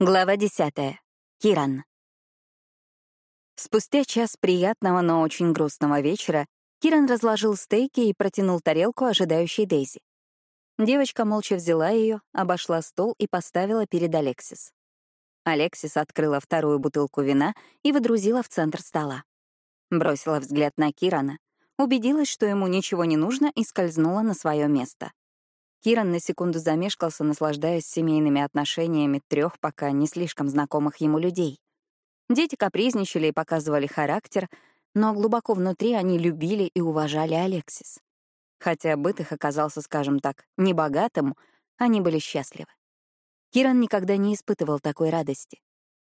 Глава десятая. Киран. Спустя час приятного, но очень грустного вечера Киран разложил стейки и протянул тарелку ожидающей Дейзи. Девочка молча взяла ее, обошла стол и поставила перед Алексис. Алексис открыла вторую бутылку вина и выдрузила в центр стола. Бросила взгляд на Кирана, убедилась, что ему ничего не нужно, и скользнула на свое место. Киран на секунду замешкался, наслаждаясь семейными отношениями трех пока не слишком знакомых ему людей. Дети капризничали и показывали характер, но глубоко внутри они любили и уважали Алексис. Хотя быт их оказался, скажем так, небогатым, они были счастливы. Киран никогда не испытывал такой радости.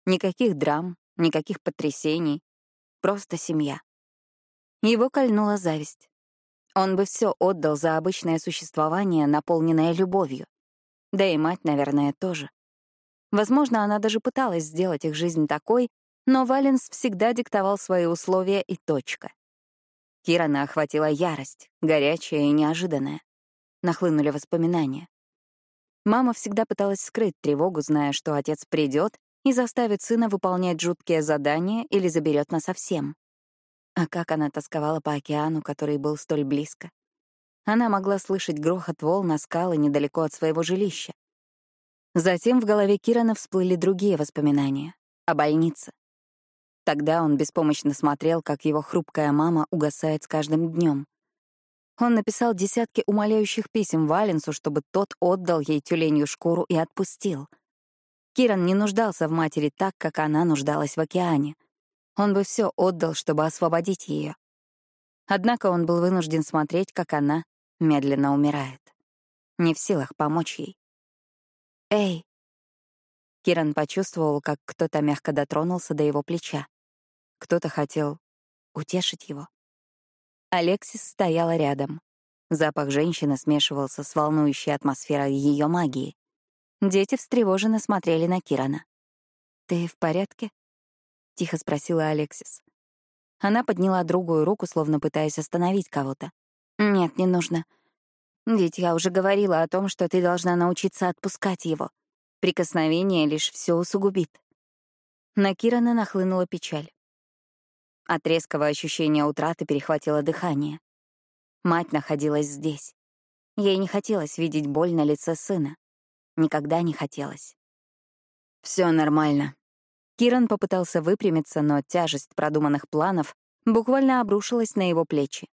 Никаких драм, никаких потрясений. Просто семья. Его кольнула зависть. Он бы все отдал за обычное существование, наполненное любовью. Да и мать, наверное, тоже. Возможно, она даже пыталась сделать их жизнь такой, но Валенс всегда диктовал свои условия и точка. Кирана охватила ярость, горячая и неожиданная. Нахлынули воспоминания. Мама всегда пыталась скрыть тревогу, зная, что отец придет и заставит сына выполнять жуткие задания или заберет насовсем. А как она тосковала по океану, который был столь близко. Она могла слышать грохот волн на скалы недалеко от своего жилища. Затем в голове Кирана всплыли другие воспоминания — о больнице. Тогда он беспомощно смотрел, как его хрупкая мама угасает с каждым днем. Он написал десятки умоляющих писем Валенсу, чтобы тот отдал ей тюленью шкуру и отпустил. Киран не нуждался в матери так, как она нуждалась в океане. Он бы все отдал, чтобы освободить ее. Однако он был вынужден смотреть, как она медленно умирает. Не в силах помочь ей. «Эй!» Киран почувствовал, как кто-то мягко дотронулся до его плеча. Кто-то хотел утешить его. Алексис стояла рядом. Запах женщины смешивался с волнующей атмосферой ее магии. Дети встревоженно смотрели на Кирана. «Ты в порядке?» — тихо спросила Алексис. Она подняла другую руку, словно пытаясь остановить кого-то. «Нет, не нужно. Ведь я уже говорила о том, что ты должна научиться отпускать его. Прикосновение лишь все усугубит». На Кирана нахлынула печаль. От резкого ощущения утраты перехватило дыхание. Мать находилась здесь. Ей не хотелось видеть боль на лице сына. Никогда не хотелось. Все нормально», Киран попытался выпрямиться, но тяжесть продуманных планов буквально обрушилась на его плечи.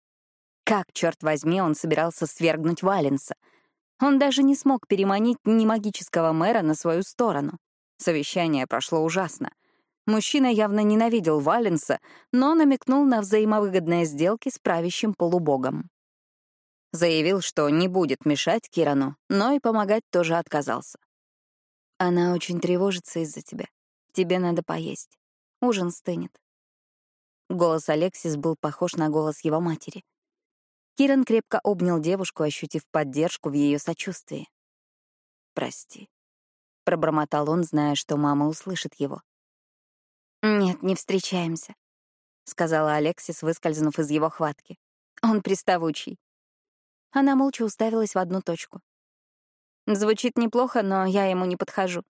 Как, черт возьми, он собирался свергнуть Валенса? Он даже не смог переманить ни магического мэра на свою сторону. Совещание прошло ужасно. Мужчина явно ненавидел Валенса, но намекнул на взаимовыгодные сделки с правящим полубогом. Заявил, что не будет мешать Кирану, но и помогать тоже отказался. «Она очень тревожится из-за тебя», Тебе надо поесть. Ужин стынет. Голос Алексис был похож на голос его матери. Киран крепко обнял девушку, ощутив поддержку в ее сочувствии. «Прости», — пробормотал он, зная, что мама услышит его. «Нет, не встречаемся», — сказала Алексис, выскользнув из его хватки. «Он приставучий». Она молча уставилась в одну точку. «Звучит неплохо, но я ему не подхожу.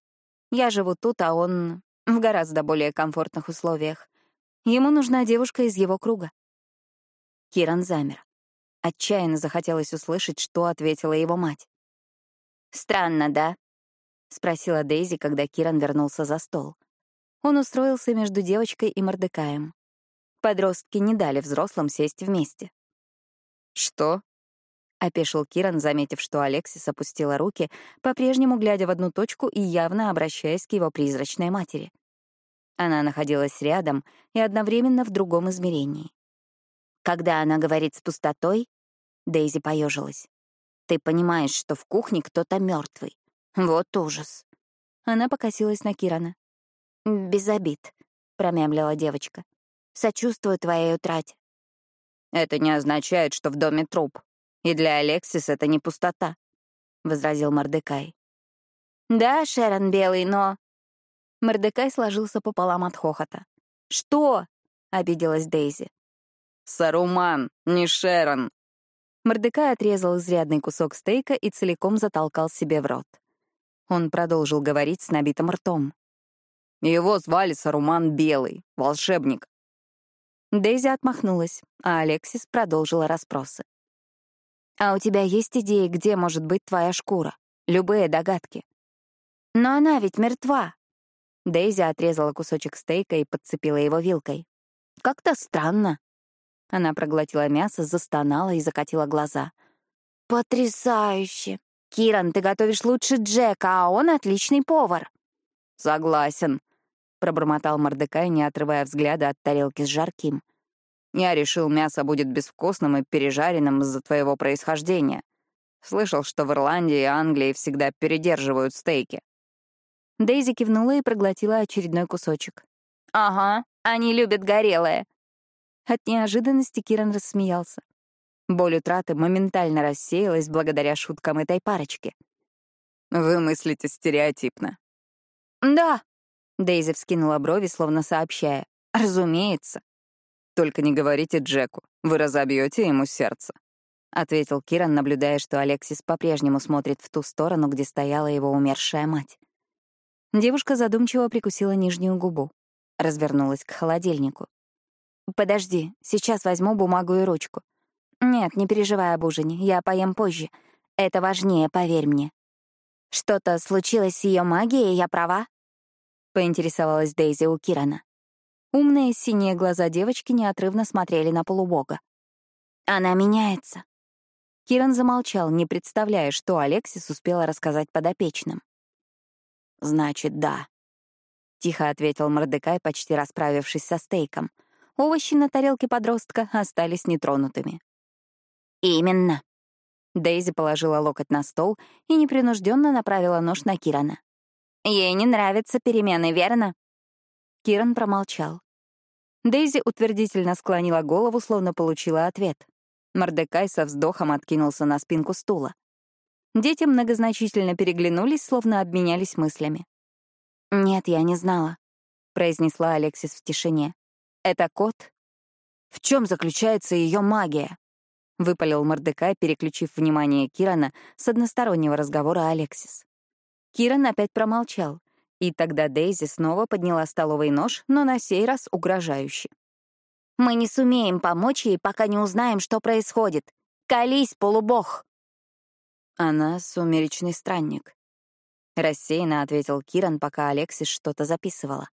Я живу тут, а он в гораздо более комфортных условиях. Ему нужна девушка из его круга. Киран замер. Отчаянно захотелось услышать, что ответила его мать. «Странно, да?» — спросила Дейзи, когда Киран вернулся за стол. Он устроился между девочкой и Мордекаем. Подростки не дали взрослым сесть вместе. «Что?» — опешил Киран, заметив, что Алексис опустила руки, по-прежнему глядя в одну точку и явно обращаясь к его призрачной матери. Она находилась рядом и одновременно в другом измерении. Когда она говорит с пустотой, Дейзи поежилась. Ты понимаешь, что в кухне кто-то мертвый. Вот ужас. Она покосилась на Кирана. «Без обид», — промямлила девочка. «Сочувствую твоей утрате». «Это не означает, что в доме труп», и для Алексис это не пустота», — возразил Мордекай. «Да, Шерон Белый, но...» Мордекай сложился пополам от хохота. «Что?» — обиделась Дейзи. «Саруман, не Шерон!» Мордекай отрезал изрядный кусок стейка и целиком затолкал себе в рот. Он продолжил говорить с набитым ртом. Его звали Саруман Белый, волшебник. Дейзи отмахнулась, а Алексис продолжила расспросы. «А у тебя есть идеи, где может быть твоя шкура? Любые догадки?» «Но она ведь мертва!» Дейзи отрезала кусочек стейка и подцепила его вилкой. «Как-то странно». Она проглотила мясо, застонала и закатила глаза. «Потрясающе! Киран, ты готовишь лучше Джека, а он отличный повар». «Согласен», — пробормотал Мордекай, не отрывая взгляда от тарелки с жарким. «Я решил, мясо будет безвкусным и пережаренным из-за твоего происхождения. Слышал, что в Ирландии и Англии всегда передерживают стейки». Дейзи кивнула и проглотила очередной кусочек. «Ага, они любят горелое». От неожиданности Киран рассмеялся. Боль утраты моментально рассеялась благодаря шуткам этой парочки. «Вы мыслите стереотипно». «Да», — Дейзи вскинула брови, словно сообщая. «Разумеется». «Только не говорите Джеку, вы разобьете ему сердце», — ответил Киран, наблюдая, что Алексис по-прежнему смотрит в ту сторону, где стояла его умершая мать. Девушка задумчиво прикусила нижнюю губу, развернулась к холодильнику. «Подожди, сейчас возьму бумагу и ручку. «Нет, не переживай об ужине, я поем позже. Это важнее, поверь мне». «Что-то случилось с ее магией, я права?» — поинтересовалась Дейзи у Кирана. Умные синие глаза девочки неотрывно смотрели на полубога. «Она меняется». Киран замолчал, не представляя, что Алексис успела рассказать подопечным. «Значит, да», — тихо ответил Мордекай, почти расправившись со стейком. Овощи на тарелке подростка остались нетронутыми. «Именно». Дейзи положила локоть на стол и непринужденно направила нож на Кирана. «Ей не нравятся перемены, верно?» Киран промолчал. Дейзи утвердительно склонила голову, словно получила ответ. Мордекай со вздохом откинулся на спинку стула. Дети многозначительно переглянулись, словно обменялись мыслями. «Нет, я не знала», — произнесла Алексис в тишине. «Это кот?» «В чем заключается ее магия?» — выпалил Мордекай, переключив внимание Кирана с одностороннего разговора Алексис. Киран опять промолчал, и тогда Дейзи снова подняла столовый нож, но на сей раз угрожающе. «Мы не сумеем помочь ей, пока не узнаем, что происходит. Колись, полубог!» «Она сумеречный странник», — рассеянно ответил Киран, пока Алексис что-то записывала.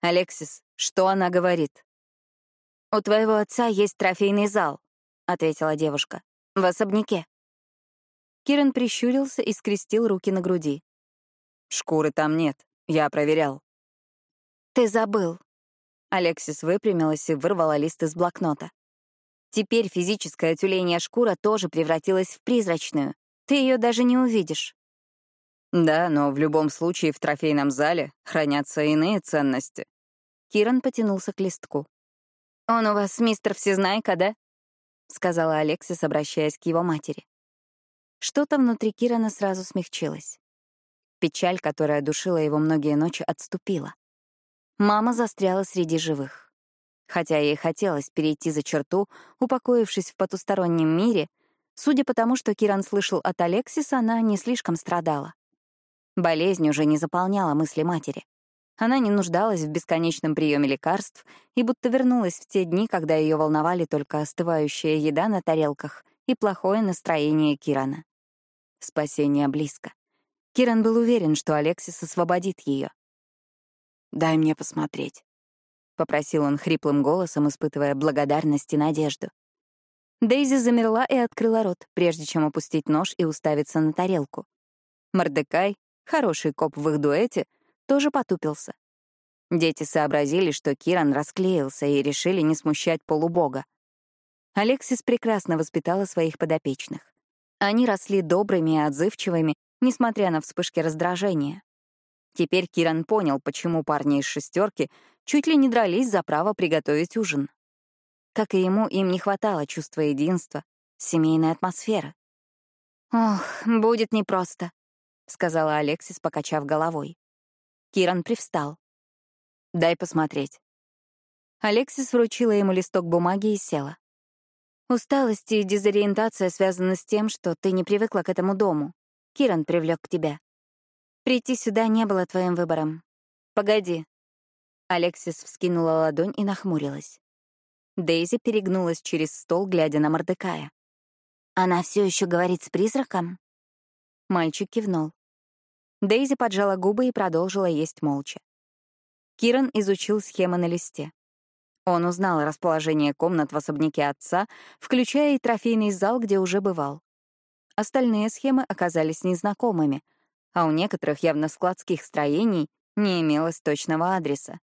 «Алексис, что она говорит?» «У твоего отца есть трофейный зал ответила девушка. В особняке. Киран прищурился и скрестил руки на груди. Шкуры там нет, я проверял. Ты забыл. Алексис выпрямилась и вырвала лист из блокнота. Теперь физическое тюленья шкура тоже превратилась в призрачную. Ты ее даже не увидишь. Да, но в любом случае в трофейном зале хранятся иные ценности. Киран потянулся к листку. Он у вас мистер Всезнайка, да? — сказала Алексис, обращаясь к его матери. Что-то внутри Кирана сразу смягчилось. Печаль, которая душила его многие ночи, отступила. Мама застряла среди живых. Хотя ей хотелось перейти за черту, упокоившись в потустороннем мире, судя по тому, что Киран слышал от Алексиса, она не слишком страдала. Болезнь уже не заполняла мысли матери. Она не нуждалась в бесконечном приеме лекарств и будто вернулась в те дни, когда ее волновали только остывающая еда на тарелках и плохое настроение Кирана. Спасение близко. Киран был уверен, что Алексис освободит ее. «Дай мне посмотреть», — попросил он хриплым голосом, испытывая благодарность и надежду. Дейзи замерла и открыла рот, прежде чем опустить нож и уставиться на тарелку. Мордекай, хороший коп в их дуэте, тоже потупился. Дети сообразили, что Киран расклеился и решили не смущать полубога. Алексис прекрасно воспитала своих подопечных. Они росли добрыми и отзывчивыми, несмотря на вспышки раздражения. Теперь Киран понял, почему парни из шестерки чуть ли не дрались за право приготовить ужин. Как и ему, им не хватало чувства единства, семейной атмосферы. «Ох, будет непросто», — сказала Алексис, покачав головой. Киран привстал. «Дай посмотреть». Алексис вручила ему листок бумаги и села. «Усталость и дезориентация связаны с тем, что ты не привыкла к этому дому. Киран привлек к тебя. Прийти сюда не было твоим выбором. погоди». Алексис вскинула ладонь и нахмурилась. Дейзи перегнулась через стол, глядя на Мордекая. «Она все еще говорит с призраком?» Мальчик кивнул. Дейзи поджала губы и продолжила есть молча. Киран изучил схемы на листе. Он узнал расположение комнат в особняке отца, включая и трофейный зал, где уже бывал. Остальные схемы оказались незнакомыми, а у некоторых явно складских строений не имелось точного адреса.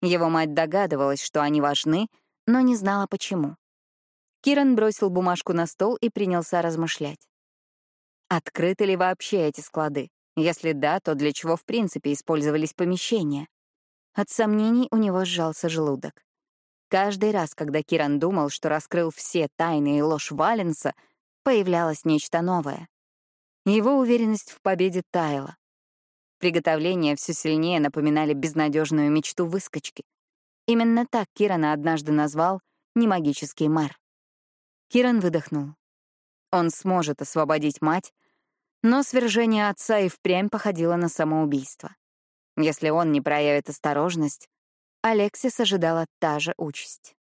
Его мать догадывалась, что они важны, но не знала, почему. Киран бросил бумажку на стол и принялся размышлять. Открыты ли вообще эти склады? Если да, то для чего в принципе использовались помещения? От сомнений у него сжался желудок. Каждый раз, когда Киран думал, что раскрыл все тайны и ложь Валенса, появлялось нечто новое. Его уверенность в победе таяла. Приготовления все сильнее напоминали безнадежную мечту выскочки. Именно так Кирана однажды назвал «немагический мэр». Киран выдохнул. Он сможет освободить мать, но свержение отца и впрямь походило на самоубийство. Если он не проявит осторожность, Алексис ожидала та же участь.